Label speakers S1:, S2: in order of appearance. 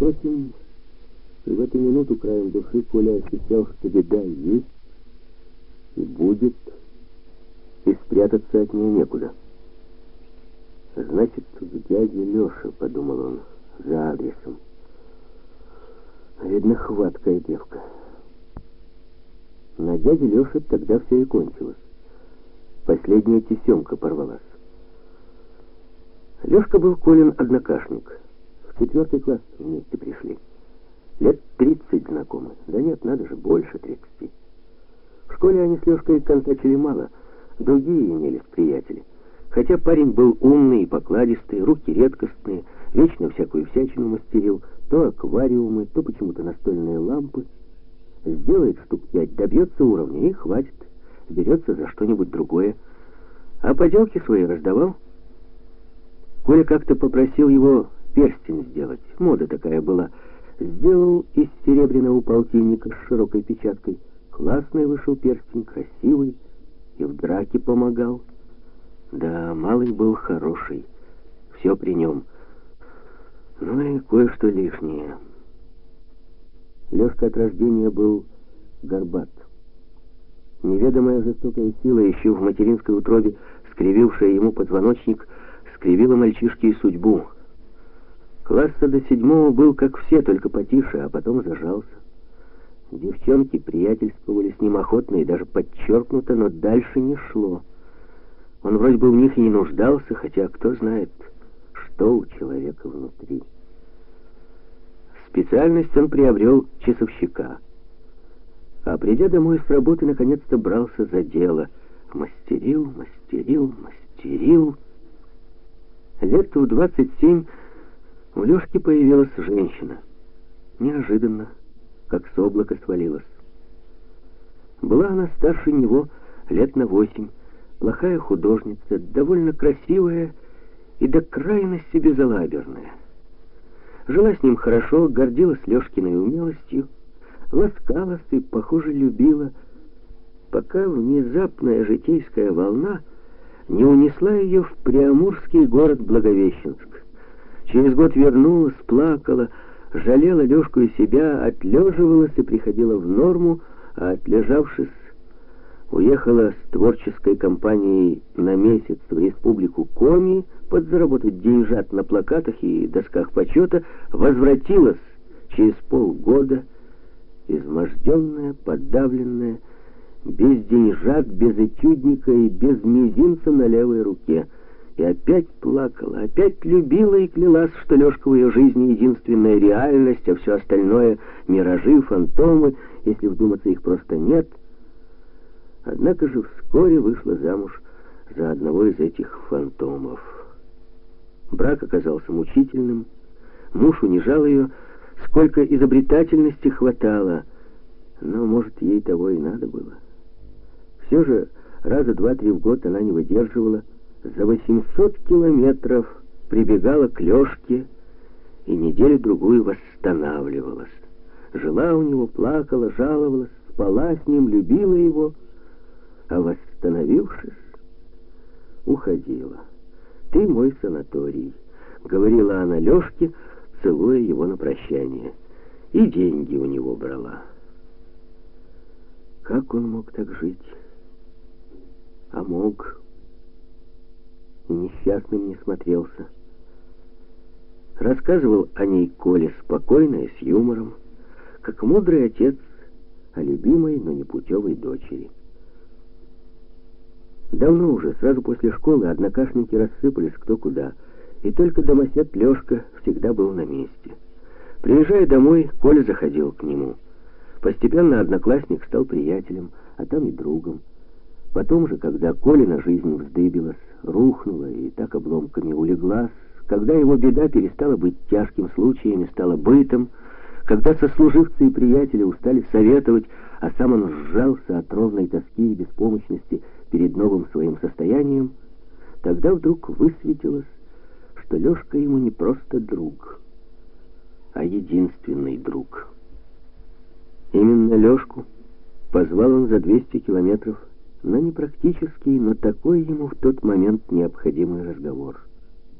S1: Впрочем, в эту минуту краем души Коля ощущал, что беда есть и будет, и спрятаться от нее некуда. «Значит, к дяде Леша», — подумал он, — «за адресом». Видно, хваткая девка. На дяде Леше тогда все и кончилось. Последняя тесемка порвалась. Лешка был Колин однокашник. Четвертый класс вместе пришли. Лет тридцать знакомы. Да нет, надо же, больше тридцати. В школе они с Лешкой контачили мало, другие имелись приятели. Хотя парень был умный и покладистый, руки редкостные, вечно всякую всячину мастерил, то аквариумы, то почему-то настольные лампы. Сделает штук пять, добьется уровня и хватит, берется за что-нибудь другое. А поделки свои раздавал. Коля как-то попросил его перстень сделать, мода такая была. Сделал из серебряного полтинника с широкой печаткой. Классный вышел перстень, красивый, и в драке помогал. Да, малый был хороший, все при нем. Ну и кое-что лишнее. Лешка от рождения был горбат. Неведомая жестокая сила, еще в материнской утробе, скривившая ему позвоночник, скривила мальчишке и судьбу. Класса до седьмого был, как все, только потише, а потом зажался. Девчонки приятельствовали с ним охотно и даже подчеркнуто, но дальше не шло. Он вроде бы в них и не нуждался, хотя кто знает, что у человека внутри. Специальность он приобрел часовщика. А придя домой с работы, наконец-то брался за дело. Мастерил, мастерил, мастерил. Лет в 27 у Лешки появилась женщина. Неожиданно, как с облака свалилась. Была она старше него лет на восемь, плохая художница, довольно красивая и до крайности безалаберная. Жила с ним хорошо, гордилась Лешкиной умелостью, ласкалась и, похоже, любила, пока внезапная житейская волна не унесла ее в приамурский город Благовещенск. Через год вернулась, плакала, жалела Лешку и себя, отлеживалась и приходила в норму, а отлежавшись, уехала с творческой компанией на месяц в республику Коми, подзаработать деньжат на плакатах и досках почета, возвратилась через полгода, изможденная, подавленная, без деньжат, без этюдника и без мизинца на левой руке. Опять плакала, опять любила и клялась, что Лешка в ее жизни единственная реальность, а все остальное — миражи, фантомы, если вдуматься, их просто нет — Однако же вскоре вышла замуж за одного из этих фантомов. Брак оказался мучительным, муж унижал ее, сколько изобретательности хватало, но, может, ей того и надо было. Все же раза два-три в год она не выдерживала, за 800 километров прибегала к Лешке и неделю-другую восстанавливалась. Жила у него, плакала, жаловалась, спала с ним, любила его — а восстановившись, уходила. «Ты мой санаторий», — говорила она Лешке, целуя его на прощание. И деньги у него брала. Как он мог так жить? А мог. И несчастным не смотрелся. Рассказывал о ней Коле спокойно и с юмором, как мудрый отец о любимой, но непутевой дочери. Давно уже, сразу после школы, однокашники рассыпались кто куда, и только домосед Лешка всегда был на месте. Приезжая домой, Коля заходил к нему. Постепенно одноклассник стал приятелем, а там и другом. Потом же, когда Колина жизнь вздыбилась, рухнула и так обломками улеглась, когда его беда перестала быть тяжким случаем и стала бытом, когда сослуживцы и приятели устали советовать, а сам он сжался от ровной тоски и беспомощности перед новым своим состоянием, тогда вдруг высветилось, что Лешка ему не просто друг, а единственный друг. Именно Лешку позвал он за 200 километров на непрактический, но такой ему в тот момент необходимый разговор.